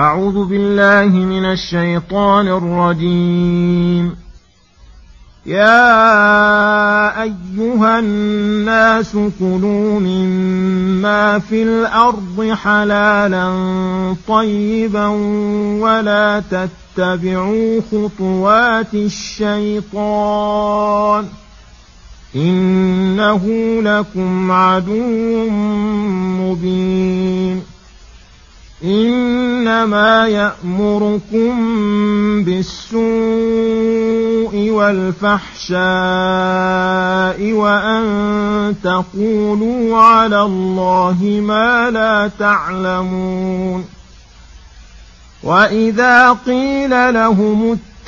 أعوذ بالله من الشيطان الرجيم. يا أيها الناس كلوا مما في الأرض حلالا طيبا ولا تتبعوا خطوات الشيطان إنه لكم عدو مبين. إنما يأمركم بالسوء والفحشاء وأن تقولوا على الله ما لا تعلمون وإذا قيل لهم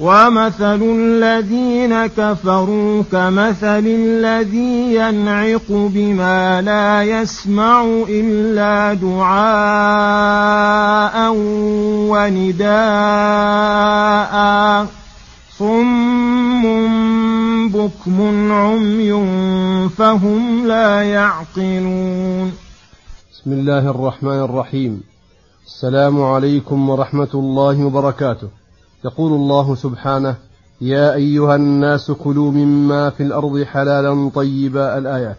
ومثل الذين كفروا كمثل الذي ينعق بما لا يسمع إلا دعاء ونداء صم بكم عمي فهم لا يعقلون بسم الله الرحمن الرحيم. السلام عليكم ورحمة الله وبركاته. يقول الله سبحانه يا أيها الناس كلوا مما في الأرض حلالا طيبا. الآيات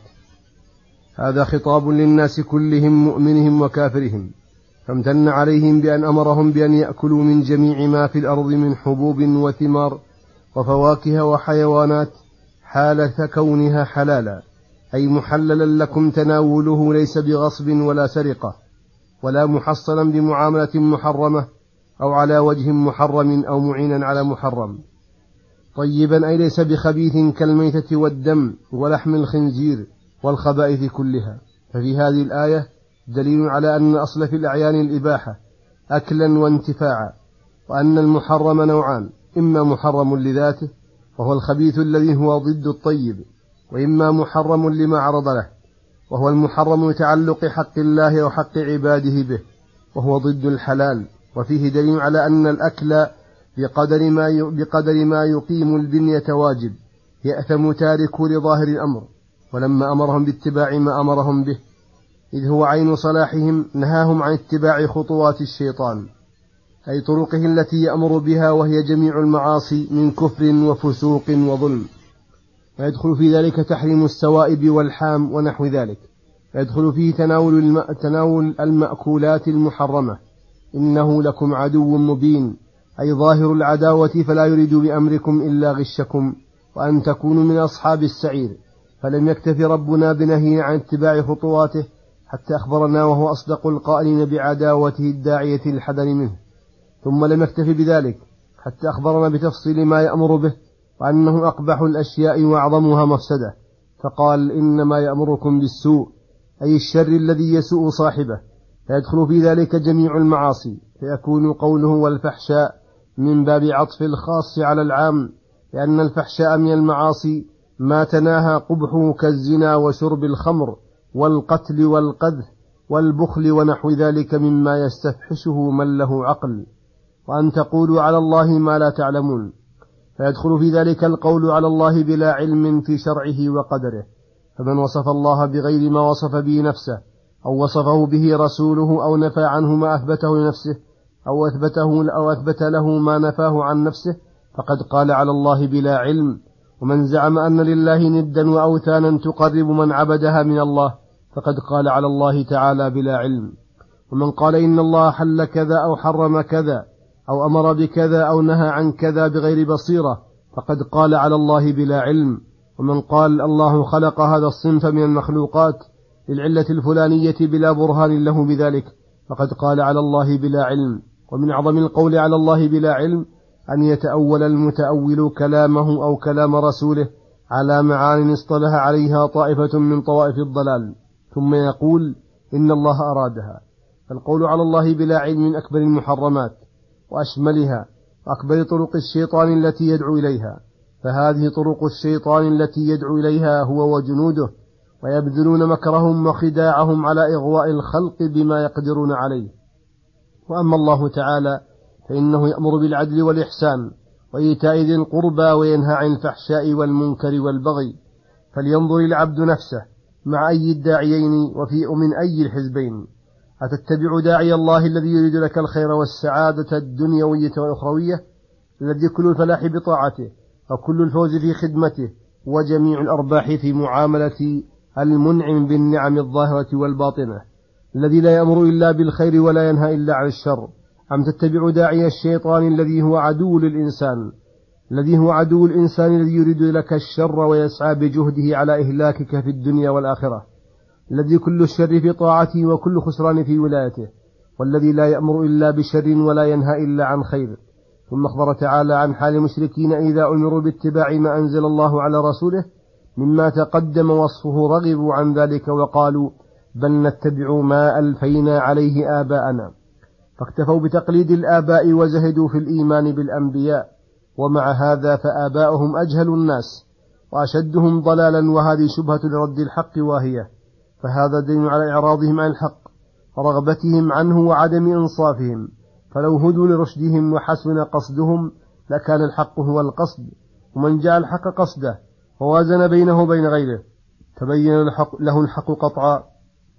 هذا خطاب للناس كلهم مؤمنهم وكافرهم فامتن عليهم بأن أمرهم بأن يأكلوا من جميع ما في الأرض من حبوب وثمار وفواكه وحيوانات حالة كونها حلالا أي محللا لكم تناوله ليس بغصب ولا سرقة ولا محصلا بمعاملة محرمة أو على وجه محرم أو معينا على محرم. طيبا أي ليس بخبيث كالميتة والدم ولحم الخنزير والخبائث كلها. ففي هذه الآية دليل على أن الأصل في الأعيان الإباحة أكلا وانتفاعا وأن المحرم نوعان إما محرم لذاته وهو الخبيث الذي هو ضد الطيب وإما محرم لما عرض له وهو المحرم لتعلق حق الله وحق عباده به وهو ضد الحلال. وفيه دليل على أن الأكل بقدر ما بقدر ما يقيم البنية واجب يأثم تارك لظاهر الأمر. ولما أمرهم باتباع ما أمرهم به إذ هو عين صلاحهم نهاهم عن اتباع خطوات الشيطان أي طرقه التي يأمر بها وهي جميع المعاصي من كفر وفسوق وظلم. ويدخل في ذلك تحريم السوائب والحام ونحو ذلك. يدخل فيه تناول, الم... تناول المأكولات المحرمة. إنه لكم عدو مبين أي ظاهر العداوة فلا يريد بأمركم إلا غشكم وأن تكونوا من أصحاب السعير. فلم يكتف ربنا بنهي عن اتباع خطواته حتى أخبرنا وهو أصدق القائلين بعداوته الداعية للحذر منه. ثم لم يكتف بذلك حتى أخبرنا بتفصيل ما يأمر به وأنه أقبح الأشياء وأعظمها مفسدة. فقال إنما يأمركم بالسوء أي الشر الذي يسوء صاحبه. فيدخل في ذلك جميع المعاصي. فيكون قوله والفحشاء من باب عطف الخاص على العام لأن الفحشاء من المعاصي ما تناهى قبحه كالزنا وشرب الخمر والقتل والقذف والبخل ونحو ذلك مما يستفحشه من له عقل. وأن تقولوا على الله ما لا تعلمون. فيدخل في ذلك القول على الله بلا علم في شرعه وقدره. فمن وصف الله بغير ما وصف به نفسه أو وصفه به رسوله أو نفى عنه ما أثبته لنفسه أو أثبته أو أثبت له ما نفاه عن نفسه فقد قال على الله بلا علم. ومن زعم أن لله ندا وأوثانا تقرب من عبدها من الله فقد قال على الله تعالى بلا علم. ومن قال إن الله حل كذا أو حرم كذا أو أمر بكذا أو نهى عن كذا بغير بصيرة فقد قال على الله بلا علم. ومن قال الله خلق هذا الصنف من المخلوقات للعلة الفلانية بلا برهان له بذلك فقد قال على الله بلا علم ومن أعظم القول على الله بلا علم أن يتأول المتأول كلامه أو كلام رسوله على معان اصطلح عليها طائفة من طوائف الضلال ثم يقول إن الله أرادها. فالقول على الله بلا علم من أكبر المحرمات وأشملها وأكبر طرق الشيطان التي يدعو إليها فهذه طرق الشيطان التي يدعو إليها هو وجنوده ويبذلون مكرهم وخداعهم على إغواء الخلق بما يقدرون عليه. وأما الله تعالى فإنه يأمر بالعدل والإحسان وإيتاء ذي القربى وينهى عن الفحشاء والمنكر والبغي فلينظر العبد نفسه مع أي الداعيين وفي من أي الحزبين. أتتبع داعي الله الذي يريد لك الخير والسعادة الدنيوية والأخروية الذي كل الفلاح بطاعته وكل الفوز في خدمته وجميع الأرباح في معاملة المنعم بالنعم الظاهرة والباطنة الذي لا يأمر إلا بالخير ولا ينهى إلا عن الشر. أم تتبع داعي الشيطان الذي هو عدو للإنسان الذي هو عدو الإنسان الذي يريد لك الشر ويسعى بجهده على إهلاكك في الدنيا والآخرة الذي كل الشر في طاعته وكل خسران في ولايته والذي لا يأمر إلا بشر ولا ينهى إلا عن خير. ثم أخبر تعالى عن حال المشركين إذا أمروا باتباع ما أنزل الله على رسوله مما تقدم وصفه رغبوا عن ذلك وقالوا بل نتبع ما ألفينا عليه آباءنا. فاكتفوا بتقليد الآباء وزهدوا في الإيمان بالأنبياء ومع هذا فآباؤهم أجهل الناس وأشدهم ضلالا وهذه شبهة لرد الحق واهية. فهذا دين على إعراضهم عن الحق ورغبتهم عنه وعدم إنصافهم. فلو هدوا لرشدهم وحسن قصدهم لكان الحق هو القصد ومن جعل الحق قصده. ووازن بينه وبين غيره. تبين له الحق قطعا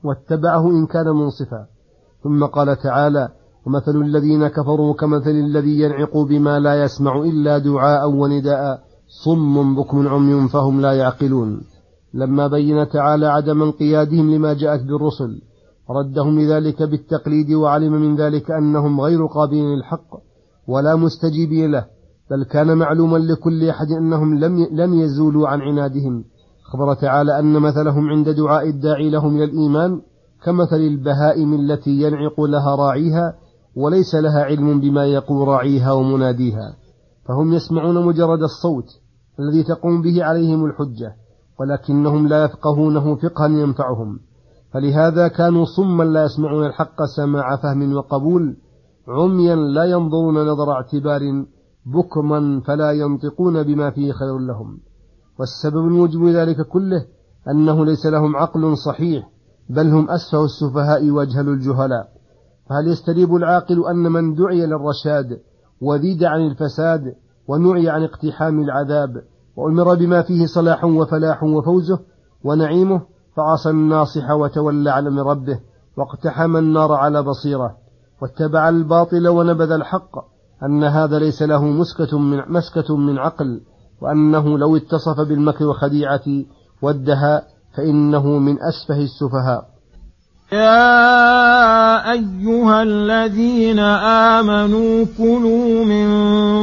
واتبعه إن كان منصفا. ثم قال تعالى ومثل الذين كفروا كمثل الذي ينعق بما لا يسمع إلا دعاء ونداء. صم بكم عمي فهم لا يعقلون. لما بين تعالى عدم انقيادهم لما جاءت بالرسل ردهم لذلك بالتقليد وعلم من ذلك أنهم غير قابلين للحق ولا مستجيبين له. بل كان معلوما لكل أحد أنهم لم لم يزولوا عن عنادهم. أخبر تعالى أن مثلهم عند دعاء الداعي لهم إلى الإيمان كمثل البهائم التي ينعق لها راعيها وليس لها علم بما يقول راعيها ومناديها. فهم يسمعون مجرد الصوت الذي تقوم به عليهم الحجة ولكنهم لا يفقهونه فقها ينفعهم. فلهذا كانوا صما لا يسمعون الحق سماع فهم وقبول عميا لا ينظرون نظر اعتبار بكما فلا ينطقون بما فيه خير لهم. والسبب الموجب ذلك كله أنه ليس لهم عقل صحيح بل هم أسفه السفهاء وأجهل الجهلاء. فهل يستريب العاقل أن من دعي للرشاد وذيد عن الفساد ونعي عن اقتحام العذاب وأمر بما فيه صلاح وفلاح وفوزه ونعيمه فعصى الناصح وتولى عن أمر ربه واقتحم النار على بصيره واتبع الباطل ونبذ الحق أن هذا ليس له مسكة من, مسكة من عقل وأنه لو اتصف بالمكر والخديعة والدهاء فإنه من أسفه السفهاء. يا أيها الذين آمنوا كلوا من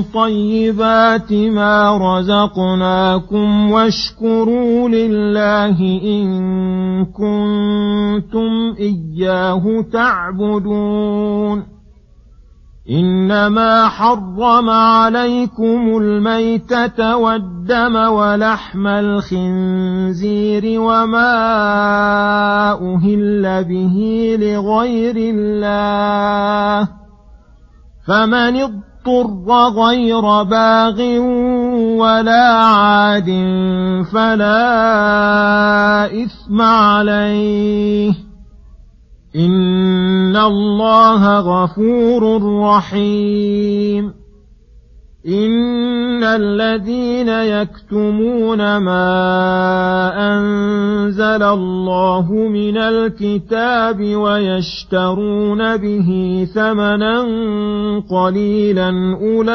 طيبات ما رزقناكم واشكروا لله إن كنتم إياه تعبدون. إنما حرم عليكم الميتة والدم ولحم الخنزير وما أهل به لغير الله فمن اضطر غير باغ ولا عاد فلا إثم عليه إن الله غفور رحيم إن الذين يكتمون ما أنزل الله من الكتاب ويشترون به ثمنا قليلا أولئك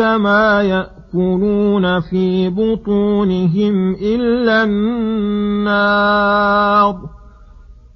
ما يأكلون في بطونهم إلا النار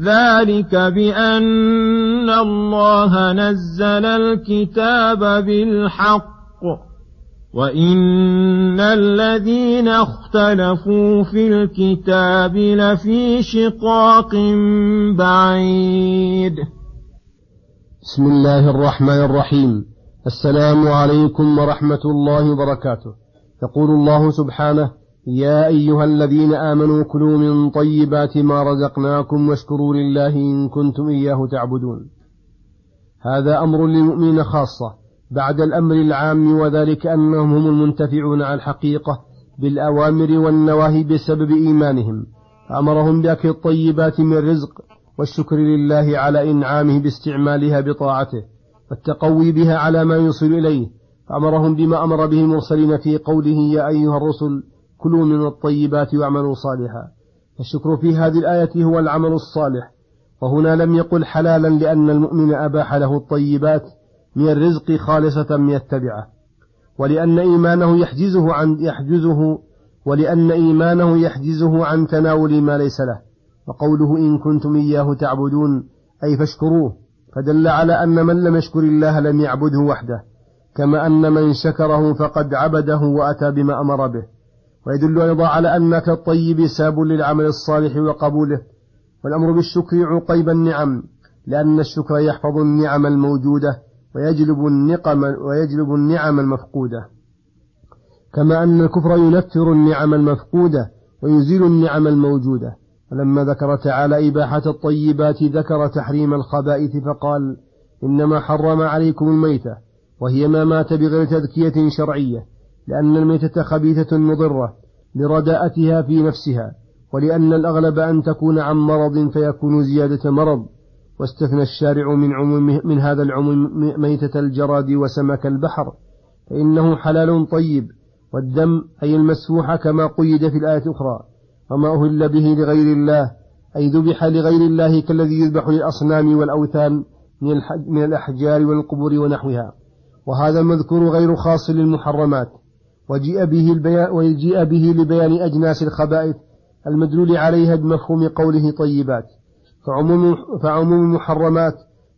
ذلك بأن الله نزل الكتاب بالحق وإن الذين اختلفوا في الكتاب لفي شقاق بعيد. بسم الله الرحمن الرحيم. السلام عليكم ورحمة الله وبركاته. يقول الله سبحانه يا أيها الذين آمنوا كلوا من طيبات ما رزقناكم واشكروا لله إن كنتم إياه تعبدون. هذا أمر للمؤمنين خاصة بعد الأمر العام وذلك أنهم هم المنتفعون على الحقيقة بالأوامر والنواهي بسبب إيمانهم. فأمرهم بأكل الطيبات من الرزق والشكر لله على إنعامه باستعمالها بطاعته والتقوي بها على ما يوصل إليه. فأمرهم بما أمر به المرسلين في قوله يا أيها الرسل كلوا من الطيبات واعملوا صالحا. الشكر في هذه الآية هو العمل الصالح. وهنا لم يقل حلالا لأن المؤمن أباح له الطيبات من الرزق خالصة من التبعة ولأن إيمانه يحجزه عن يحجزه ولأن إيمانه يحجزه عن تناول ما ليس له. وقوله إن كنتم إياه تعبدون أي فاشكروه. فدل على أن من لم يشكر الله لم يعبده وحده كما أن من شكره فقد عبده وأتى بما أمر به. ويدل أيضا على أنك الطيب ساب للعمل الصالح وقبوله والأمر بالشكر عقيب النعم لأن الشكر يحفظ النعم الموجودة ويجلب النقم ويجلب النعم المفقودة. كما أن الكفر ينفر النعم المفقودة ويزيل النعم الموجودة. ولما ذكر تعالى إباحة الطيبات ذكر تحريم الخبائث فقال إنما حرم عليكم الميتة وهي ما مات بغير تذكية شرعية. لأن الميتة خبيثة مضرة لرداءتها في نفسها ولأن الأغلب أن تكون عن مرض فيكون زيادة مرض واستثنى الشارع من عموم من هذا العموم ميتة الجراد وسمك البحر فإنه حلال طيب والدم أي المسفوح كما قيد في الآية الأخرى وما أهل به لغير الله أي ذبح لغير الله كالذي يذبح للأصنام والأوثان من الأحجار والقبور ونحوها. وهذا المذكور غير خاص للمحرمات وجيء به, وجيء به لبيان أجناس الخبائث المدلول عليها بمفهوم قوله طيبات. فعموم, فعموم المحرمات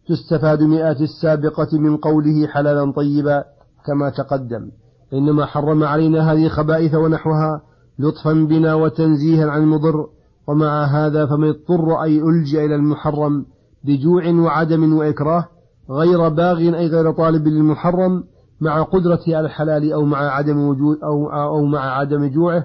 تستفاد مئات السابقة من قوله حلالا طيبا كما تقدم. إنما حرم علينا هذه الخبائث ونحوها لطفا بنا وتنزيها عن المضر ومع هذا فمن اضطر أي ألجأ إلى المحرم بجوع وعدم وإكراه غير باغ أي غير طالب للمحرم مع قدرته على الحلال أو مع عدم وجود أو, أو مع عدم جوعه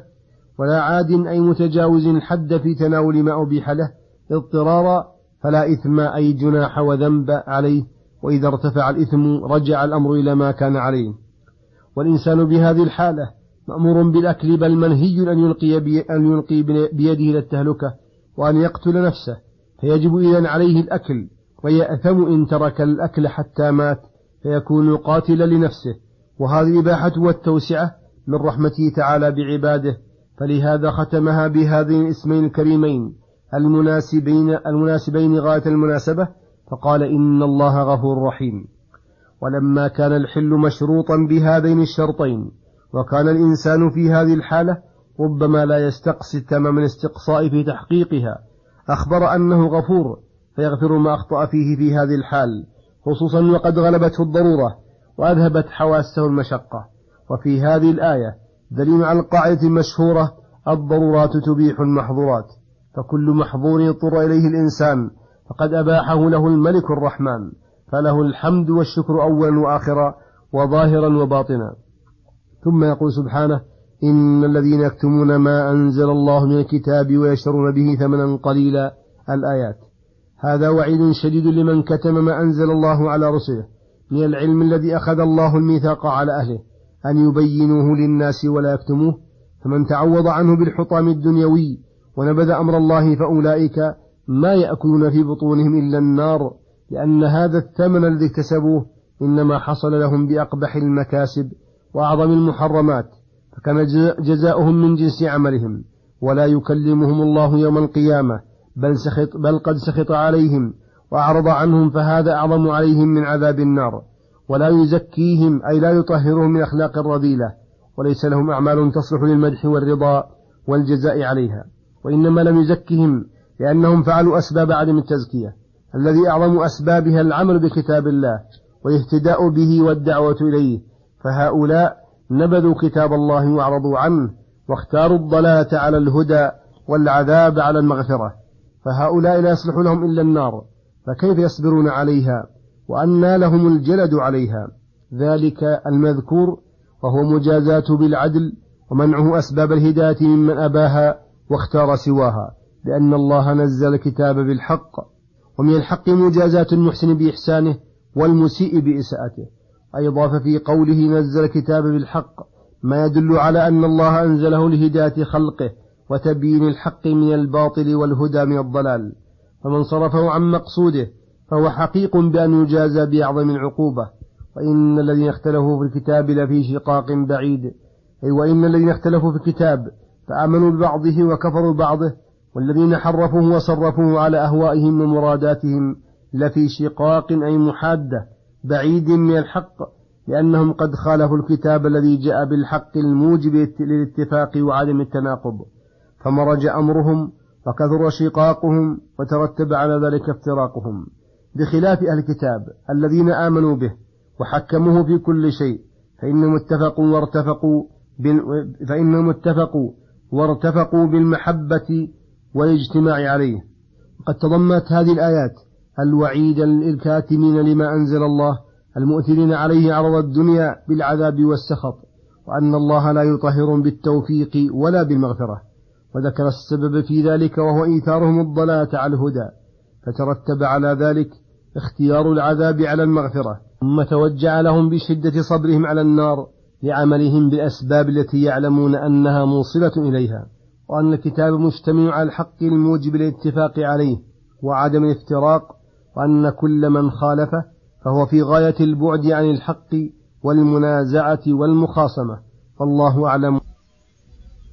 ولا عاد أي متجاوز الحد في تناول ما أبيح له. اضطرارا فلا إثم أي جناح وذنب عليه وإذا ارتفع الإثم رجع الأمر إلى ما كان عليه. والإنسان بهذه الحالة مأمور بالأكل بل منهي أن يلقي, أن يلقي بيده إلى التهلكة وأن يقتل نفسه. فيجب إذن عليه الأكل ويأثم إن ترك الأكل حتى مات. فيكون قاتلا لنفسه. وهذه الإباحة والتوسعة من رحمته تعالى بعباده. فلهذا ختمها بهذين الاسمين الكريمين المناسبين المناسبين غاية المناسبة. فقال إن الله غفور رحيم. ولما كان الحل مشروطا بهذين الشرطين وكان الإنسان في هذه الحالة ربما لا يستقصي تمام الاستقصاء في تحقيقها أخبر أنه غفور فيغفر ما أخطأ فيه في هذه الحال. خصوصا وقد غلبته الضرورة وأذهبت حواسه المشقة. وفي هذه الآية دليل على القاعدة المشهورة الضرورات تبيح المحظورات. فكل محظور يضطر إليه الإنسان فقد أباحه له الملك الرحمن. فله الحمد والشكر أولا وآخرا وظاهرا وباطنا. ثم يقول سبحانه إن الذين يكتمون ما أنزل الله من الكتاب ويشترون به ثمنا قليلا. الآيات. هذا وعيد شديد لمن كتم ما أنزل الله على رسله من العلم الذي أخذ الله الميثاق على أهله أن يبينوه للناس ولا يكتموه فمن تعوض عنه بالحطام الدنيوي ونبذ أمر الله فأولئك ما يأكلون في بطونهم إلا النار لأن هذا الثمن الذي اكتسبوه إنما حصل لهم بأقبح المكاسب وأعظم المحرمات فكان جزاؤهم من جنس عملهم ولا يكلمهم الله يوم القيامة بل, سخط بل قد سخط عليهم وأعرض عنهم فهذا أعظم عليهم من عذاب النار. ولا يزكيهم أي لا يطهرهم من أخلاق الرذيلة وليس لهم أعمال تصلح للمدح والرضا والجزاء عليها. وإنما لم يزكهم لأنهم فعلوا أسباب عدم التزكية. الذي أعظم أسبابها العمل بكتاب الله والاهتداء به والدعوة إليه. فهؤلاء نبذوا كتاب الله وأعرضوا عنه واختاروا الضلالة على الهدى والعذاب على المغفرة. فهؤلاء لا يصلح لهم إلا النار فكيف يصبرون عليها؟ وأنى لهم الجلد عليها. ذلك المذكور وهو مجازاته بالعدل ومنعه أسباب الهداية ممن أباها واختار سواها. لأن الله نزل الكتاب بالحق ومن الحق مجازاة المحسن بإحسانه والمسيء بإساءته. أيضا ففي قوله نزل الكتاب بالحق ما يدل على أن الله أنزله لهداية خلقه وتبيين الحق من الباطل والهدى من الضلال. فمن صرفه عن مقصوده فهو حقيق بأن يجازى بأعظم العقوبة. وإن الذين اختلفوا في الكتاب لفي شقاق بعيد. أي وإن الذين اختلفوا في الكتاب فآمنوا ببعضه وكفروا ببعضه والذين حرفوه وصرفوه على أهوائهم ومراداتهم لفي شقاق أي محادة بعيد من الحق. لأنهم قد خالفوا الكتاب الذي جاء بالحق الموجب للاتفاق وعدم التناقض. فمرج أمرهم وكثر شقاقهم وترتب على ذلك افتراقهم بخلاف أهل الكتاب الذين آمنوا به وحكموه في كل شيء فإنهم اتفقوا وارتفقوا فإنهم اتفقوا وارتفقوا بالمحبة والاجتماع عليه. وقد تضمنت هذه الآيات الوعيد للكاتمين لما أنزل الله المؤثرين عليه عرض الدنيا بالعذاب والسخط وأن الله لا يطهر بالتوفيق ولا بالمغفرة. وذكر السبب في ذلك وهو إيثارهم الضلاة على الهدى فترتب على ذلك اختيار العذاب على المغفرة ثم توجع لهم بشدة صبرهم على النار لعملهم بالأسباب التي يعلمون أنها موصلة إليها وأن الكتاب مجتمع على الحق الموجب للاتفاق عليه وعدم الافتراق وأن كل من خالفه فهو في غاية البعد عن الحق والمنازعة والمخاصمة والله أعلم.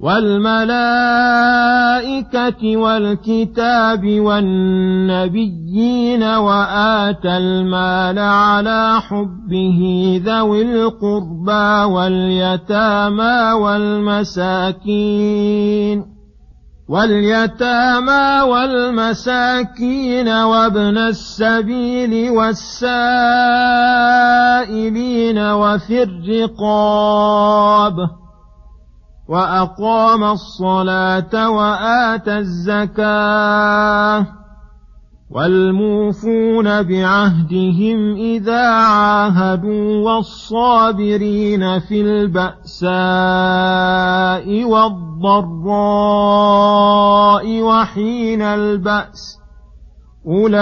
والملائكة والكتاب والنبيين وآتى المال على حبه ذوي القربى واليتامى والمساكين واليتامى والمساكين وابن السبيل والسائلين وفي الرقاب وأقام الصلاة وآتى الزكاة والموفون بعهدهم إذا عاهدوا والصابرين في البأساء والضراء وحين البأس أولئك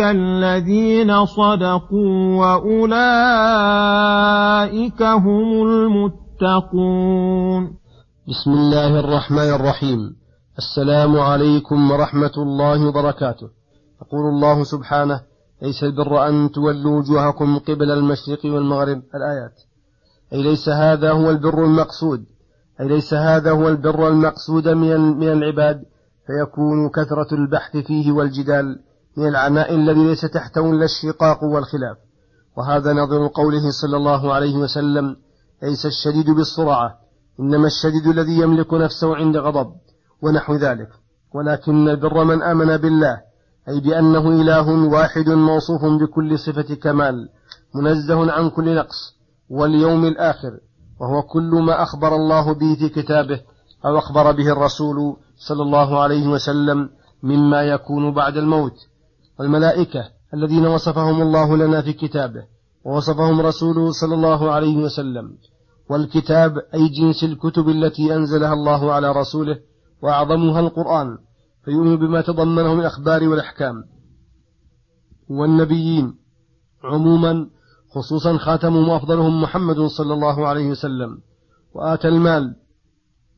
الذين صدقوا وأولئك هم المتقون تتقون بسم الله الرحمن الرحيم. السلام عليكم ورحمة الله وبركاته. يقول الله سبحانه ليس البر أن تولوا وجوهكم قبل المشرق والمغرب. الآيات. أي ليس هذا هو البر المقصود. أي ليس هذا هو البر المقصود من العباد. فيكون كثرة البحث فيه والجدال من العناء الذي ليس تحته إلا الشقاق والخلاف. وهذا نظر قوله صلى الله عليه وسلم ليس الشديد بالسرعة إنما الشديد الذي يملك نفسه عند غضب ونحو ذلك. ولكن البر من آمن بالله أي بأنه إله واحد موصوف بكل صفة كمال منزه عن كل نقص واليوم الآخر وهو كل ما أخبر الله به في كتابه أو أخبر به الرسول صلى الله عليه وسلم مما يكون بعد الموت. والملائكة الذين وصفهم الله لنا في كتابه ووصفهم رسوله صلى الله عليه وسلم. والكتاب أي جنس الكتب التي أنزلها الله على رسوله وأعظمها القرآن فيؤمن بما تضمنه من الأخبار والأحكام. والنبيين عموما خصوصا خاتمهم وأفضلهم محمد صلى الله عليه وسلم. وآتى المال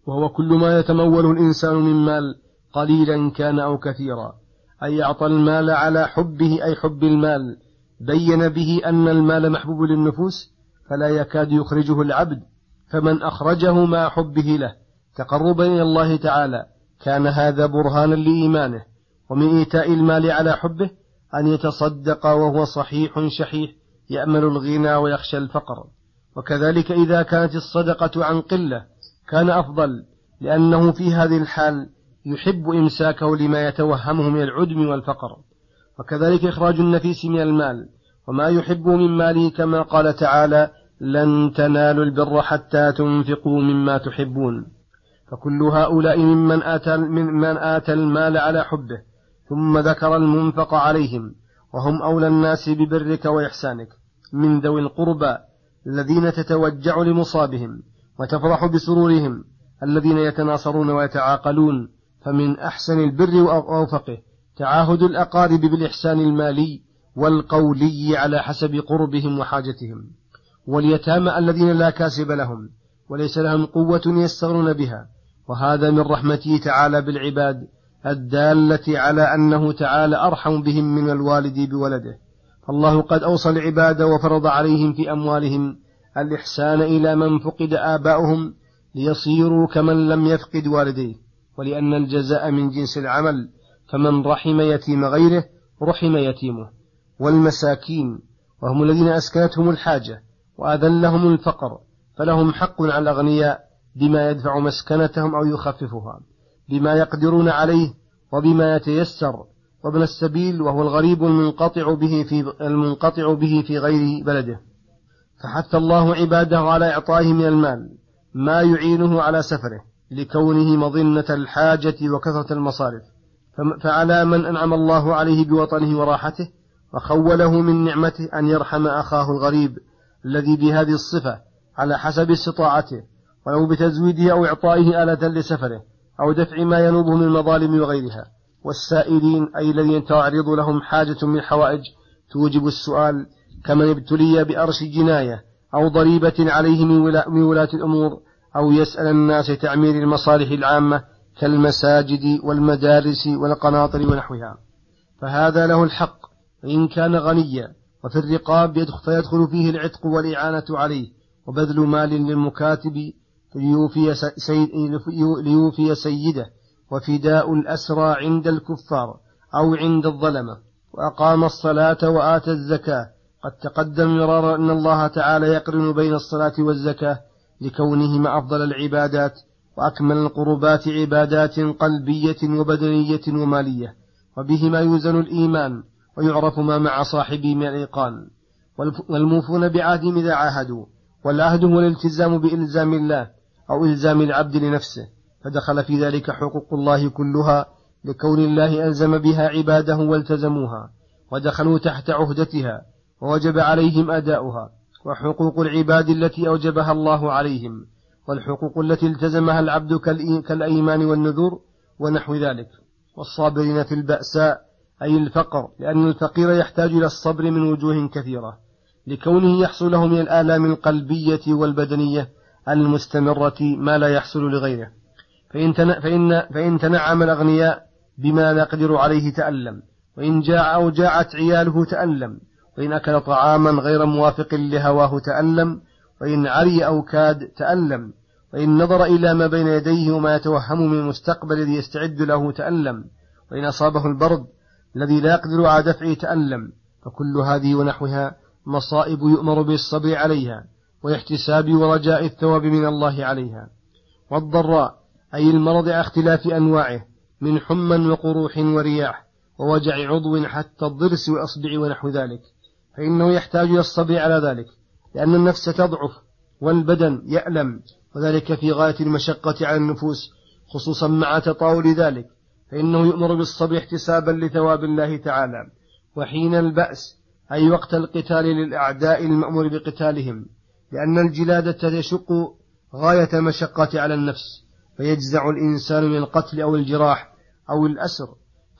وهو كل ما يتموله الإنسان من مال قليلا كان أو كثيرا. أي أعطى المال على حبه أي حب المال. بين به أن المال محبوب للنفوس فلا يكاد يخرجه العبد فمن أخرجه مع حبه له. تقربا إلى الله تعالى كان هذا برهانا لإيمانه ومن إيتاء المال على حبه أن يتصدق وهو صحيح شحيح يأمل الغنى ويخشى الفقر. وكذلك إذا كانت الصدقة عن قلة كان أفضل لأنه في هذه الحال يحب إمساكه لما يتوهمه من العدم والفقر. وكذلك إخراج النفيس من المال. وما يحبه من ماله كما قال تعالى لن تنالوا البر حتى تنفقوا مما تحبون فكل هؤلاء ممن آتى, ممن آتى المال على حبه ثم ذكر المنفق عليهم وهم أولى الناس ببرك وإحسانك. من ذوي القربى الذين تتوجع لمصابهم وتفرح بسرورهم الذين يتناصرون ويتعاقلون فمن أحسن البر وأوفقه. تعاهد الأقارب بالإحسان المالي والقولي على حسب قربهم وحاجتهم واليتامى الذين لا كاسب لهم وليس لهم قوة يستغنون بها وهذا من رحمته تعالى بالعباد الدالة على أنه تعالى أرحم بهم من الوالد بولده. فالله قد أوصى العباد وفرض عليهم في أموالهم الإحسان إلى من فقد آباؤهم ليصيروا كمن لم يفقد والديه ولأن الجزاء من جنس العمل فمن رحم يتيم غيره رحم يتيمه. والمساكين وهم الذين أسكنتهم الحاجة وأذلهم الفقر فلهم حق على الأغنياء بما يدفع مسكنتهم أو يخففها بما يقدرون عليه وبما يتيسر. وابن السبيل وهو الغريب المنقطع به في المنقطع به في غير بلده. فحث الله عباده على إعطائه من المال ما يعينه على سفره لكونه مظنة الحاجة وكثرة المصارف. فعلى من أنعم الله عليه بوطنه وراحته وخوله من نعمته أن يرحم أخاه الغريب الذي بهذه الصفة على حسب استطاعته ولو بتزويده أو إعطائه آلة لسفره أو دفع ما ينوبه من المظالم وغيرها. والسائلين أي الذين تعرض لهم حاجة من حوائج توجب السؤال كمن ابتلي بأرش جناية أو ضريبة عليه من ولاة الأمور أو يسأل الناس تعمير المصالح العامة كالمساجد والمدارس والقناطر ونحوها. فهذا له الحق فإن كان غنيا وفي الرقاب فيدخل فيه العتق والإعانة عليه وبذل مال للمكاتب ليوفي سيده وفداء الأسرى عند الكفار أو عند الظلمة وأقام الصلاة وآتى الزكاة. قد تقدم مرارا أن الله تعالى يقرن بين الصلاة والزكاة لكونهما أفضل العبادات وأكمل القربات عبادات قلبية وبدنية ومالية وبهما يوزن الإيمان ويعرف ما مع صاحبه من الإيقان. والموفون بعهدهم إذا عاهدوا والعهد هو الالتزام بإلزام الله أو إلزام العبد لنفسه. فدخل في ذلك حقوق الله كلها لكون الله ألزم بها عباده والتزموها ودخلوا تحت عهدتها ووجب عليهم أداؤها وحقوق العباد التي أوجبها الله عليهم. والحقوق التي التزمها العبد كالأيمان والنذور ونحو ذلك. والصابرين في البأساء أي الفقر لأن الفقير يحتاج إلى الصبر من وجوه كثيرة لكونه يحصل له من الآلام القلبية والبدنية المستمرة ما لا يحصل لغيره. فإن, فإن, فإن تنعم الأغنياء بما لا يقدر عليه تألم وإن جاع أو جاعت عياله تألم وإن أكل طعاما غير موافق لهواه تألم وإن عري أو كاد تألم وإن نظر إلى ما بين يديه وما يتوهم من المستقبل الذي يستعد له تألم وإن أصابه البرد الذي لا يقدر على دفعه تألم فكل هذه ونحوها مصائب يؤمر بالصبر عليها والاحتساب ورجاء الثواب من الله عليها. والضراء أي المرض على اختلاف أنواعه من حمى وقروح ورياح ووجع عضو حتى الضرس والأصبع ونحو ذلك فإنه يحتاج إلى الصبر على ذلك. لأن النفس تضعف والبدن يألم وذلك في غاية المشقة على النفوس خصوصا مع تطاول ذلك. فإنه يؤمر بالصبر احتسابا لثواب الله تعالى وحين البأس أي وقت القتال للأعداء المأمور بقتالهم لأن الجلادة تشق غاية المشقة على النفس فيجزع الإنسان من القتل أو الجراح أو الأسر.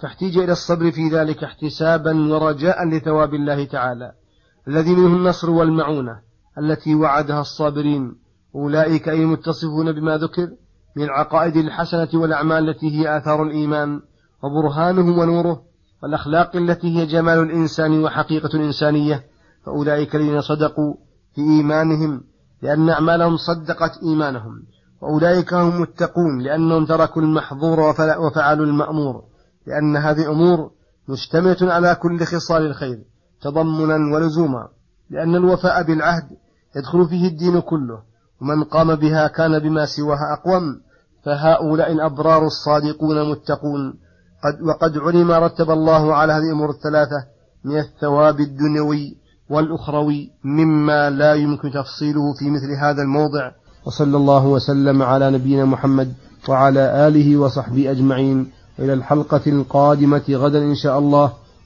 فاحتيج إلى الصبر في ذلك احتسابا ورجاء لثواب الله تعالى. الذي منه النصر والمعونة التي وعدها الصابرين. أولئك أي المتصفون بما ذكر من العقائد الحسنة والأعمال التي هي آثار الإيمان وبرهانه ونوره والأخلاق التي هي جمال الإنسان وحقيقة الإنسانية فأولئك الذين صدقوا في إيمانهم لأن أعمالهم صدقت إيمانهم. وأولئك هم المتقون لأنهم تركوا المحظور وفعلوا المأمور. لأن هذه أمور مشتملة على كل خصال الخير. تضمنا ولزوما لأن الوفاء بالعهد يدخل فيه الدين كله ومن قام بها كان بما سواها أقوم فهؤلاء الأبرار الصادقون متقون قد وقد علم رتب الله على هذه الأمور الثلاثة من الثواب الدنيوي والأخروي مما لا يمكن تفصيله في مثل هذا الموضع. وصلى الله وسلم على نبينا محمد وعلى آله وصحبه أجمعين. إلى الحلقة القادمة غدا إن شاء الله.